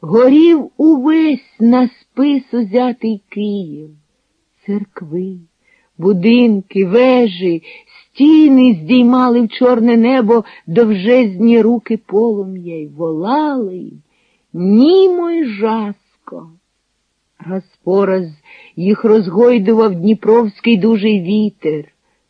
горів увесь на спис узятий Київ, церкви, будинки, вежі, стіни здіймали в чорне небо довжезні руки полум'я й волали, німо й жаско. Раз по раз їх розгойдував Дніпровський дужий вітер.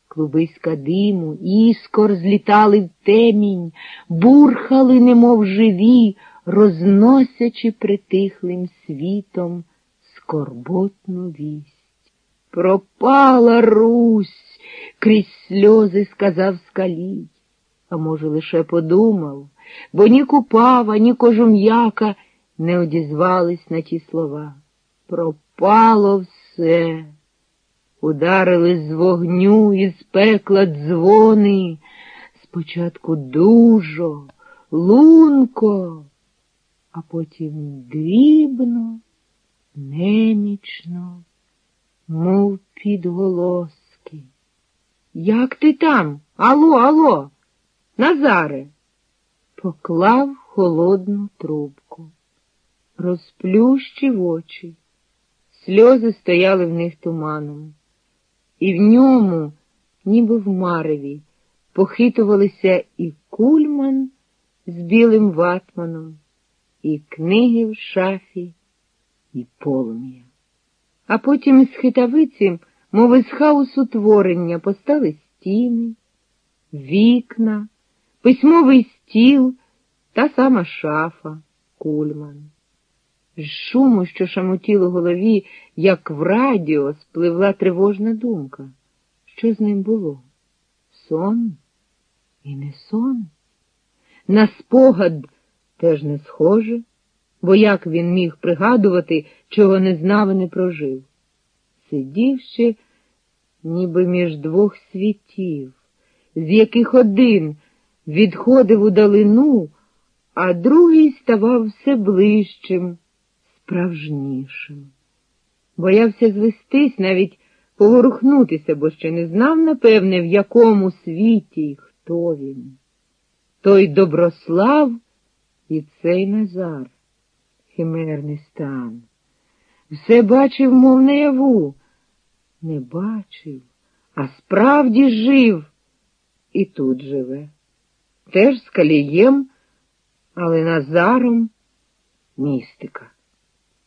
Клубиська диму, іскор злітали в темінь, бурхали, немов живі, розносячи притихлим світом скорботну вість. Пропала Русь, крізь сльози сказав скалій, а може, лише подумав, бо ні купава, ні кожум'яка не одізвались на ті слова. Пропало все. Ударили з вогню і з пекла дзвони, спочатку дужо, лунко, а потім дрібно, немічно, мов підголоски. Як ти там? Алло, алло, Назаре? Поклав холодну трубку, розплющив очі. Сльози стояли в них туманом, і в ньому, ніби в мареві, похитувалися і кульман з білим ватманом, і книги в шафі, і полум'я. А потім із хитавиці, мов із хаосу творення, постали стіни, вікна, письмовий стіл, та сама шафа, кульман. З шуму, що шамотів у голові, як в радіо, спливла тривожна думка. Що з ним було? Сон і не сон. На спогад теж не схоже, бо як він міг пригадувати, чого не знав і не прожив. Сидів ще, ніби між двох світів, з яких один відходив у далину, а другий ставав все ближчим справжнішим. Боявся звестись, навіть поворухнутися, бо ще не знав, напевне, в якому світі і хто він. Той Доброслав і цей Назар, химерний стан. Все бачив, мов наяву. Не бачив, а справді жив і тут живе. Теж з калієм, але Назаром містика.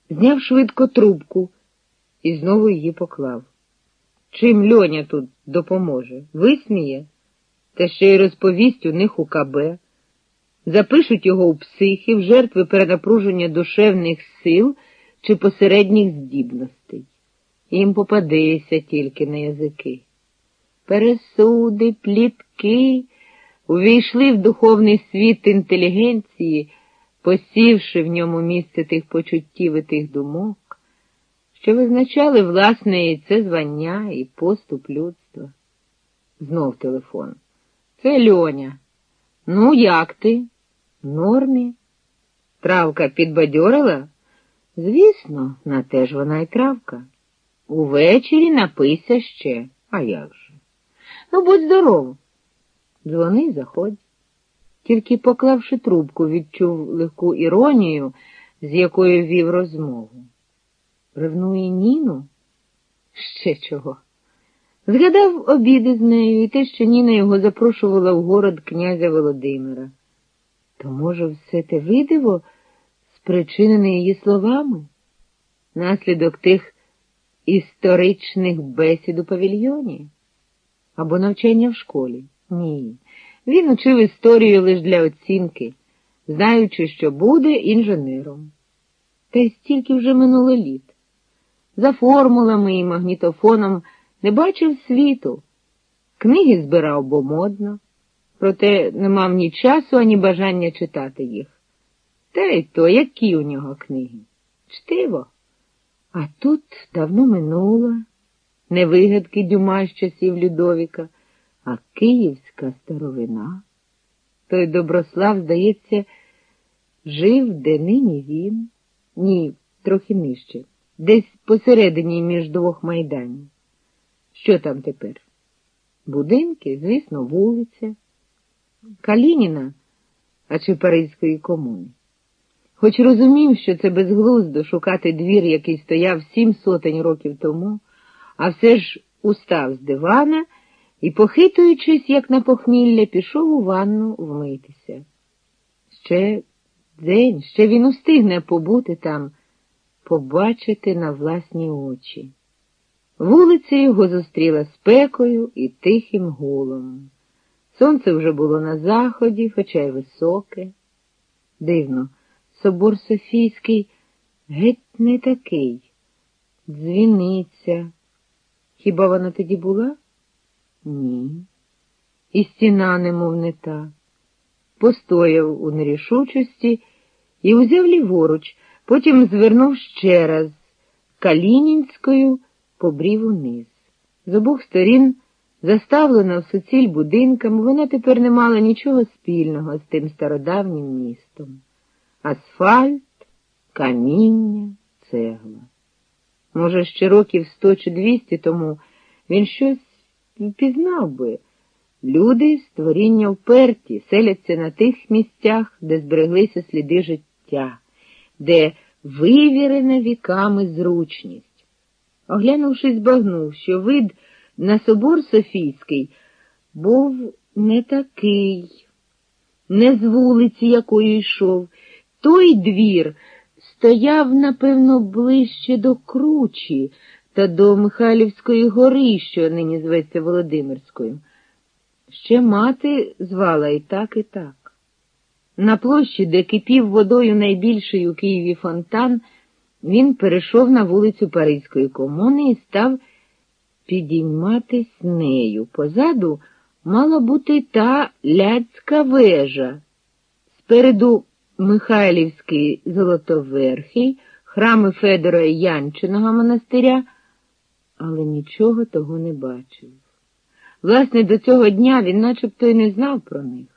Зняв швидко трубку і знову її поклав. Чим льоня тут допоможе? Висміє, та ще й розповість у них у КБ. Запишуть його у психи в жертви перенапруження душевних сил чи посередніх здібностей. Їм попадеться тільки на язики. Пересуди, плітки увійшли в духовний світ інтелігенції посівши в ньому місце тих почуттів і тих думок, що визначали власне і це звання, і поступ людства. Знов телефон. Це Льоня. Ну, як ти? Нормі? Травка підбадьорила? Звісно, на те ж вона й травка. Увечері напийся ще, а як же? Ну, будь здоров. Дзвони, заходь тільки поклавши трубку, відчув легку іронію, з якою вів розмову. Ревнує Ніну? Ще чого? Згадав обіди з нею і те, що Ніна його запрошувала в город князя Володимира. То, може, все те видиво спричинене її словами? Наслідок тих історичних бесід у павільйоні? Або навчання в школі? Ні. Він учив історію лише для оцінки, знаючи, що буде інженером. Та й стільки вже минуло літ. За формулами і магнітофоном не бачив світу. Книги збирав, бо модно, проте не мав ні часу, ані бажання читати їх. Та й то, які у нього книги? Чтиво. А тут давно минуло, не вигадки дюма з часів Людовіка. А київська старовина, той Доброслав, здається, жив, де нині він, ні, трохи нижче, десь посередині між двох майданів. Що там тепер? Будинки, звісно, вулиця, Калініна, а чи Паризької комуни. Хоч розумів, що це безглуздо шукати двір, який стояв сім сотень років тому, а все ж устав з дивана і, похитуючись, як на похмілля, пішов у ванну вмитися. Ще день, ще він устигне побути там, побачити на власні очі. Вулиця його зустріла спекою і тихим гулом. Сонце вже було на заході, хоча й високе. Дивно, собор Софійський геть не такий. Дзвіниця. Хіба вона тоді була? Ні. І стіна, немов не та. Постояв у нерішучості і узяв ліворуч, потім звернув ще раз Калінінською побрів униз. З обох сторін, заставлена в суціль будинками, вона тепер не мала нічого спільного з тим стародавнім містом. Асфальт, каміння, цегла. Може, ще років сто чи двісті тому він щось впізнав би. Люди, створіння вперті, селяться на тих місцях, де збереглися сліди життя, де вивірена віками зручність. Оглянувшись, збагнув, що вид на собор Софійський був не такий, не з вулиці, якою йшов. Той двір стояв, напевно, ближче до кручі та до Михайлівської гори, що нині зветься Володимирською. Ще мати звала і так, і так. На площі, де кипів водою найбільший у Києві фонтан, він перейшов на вулицю Паризької комуни і став підійматись нею. Позаду мала бути та ляцька вежа. Спереду Михайлівський Золотоверхий, храми Федора Янчиного монастиря, але нічого того не бачив. Власне, до цього дня він начебто й не знав про них.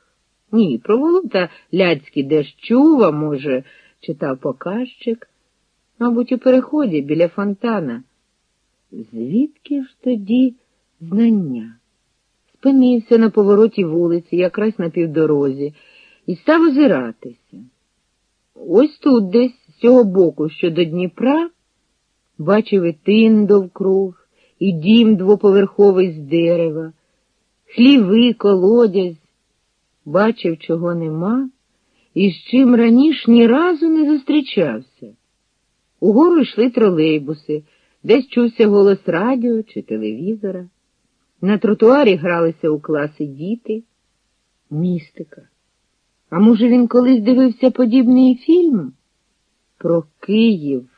Ні, про Волота Ляцький десь чув, а може, читав показчик, мабуть, у переході біля фонтана. Звідки ж тоді знання? Спинився на повороті вулиці, якраз на півдорозі, і став озиратися. Ось тут десь, з цього боку, що до Дніпра, бачив і тин довкруг, і дім двоповерховий з дерева, хліви, колодязь, бачив, чого нема, і з чим раніше ні разу не зустрічався. Угору йшли тролейбуси, десь чувся голос радіо чи телевізора. На тротуарі гралися у класи діти, містика. А може, він колись дивився подібний фільм? Про Київ.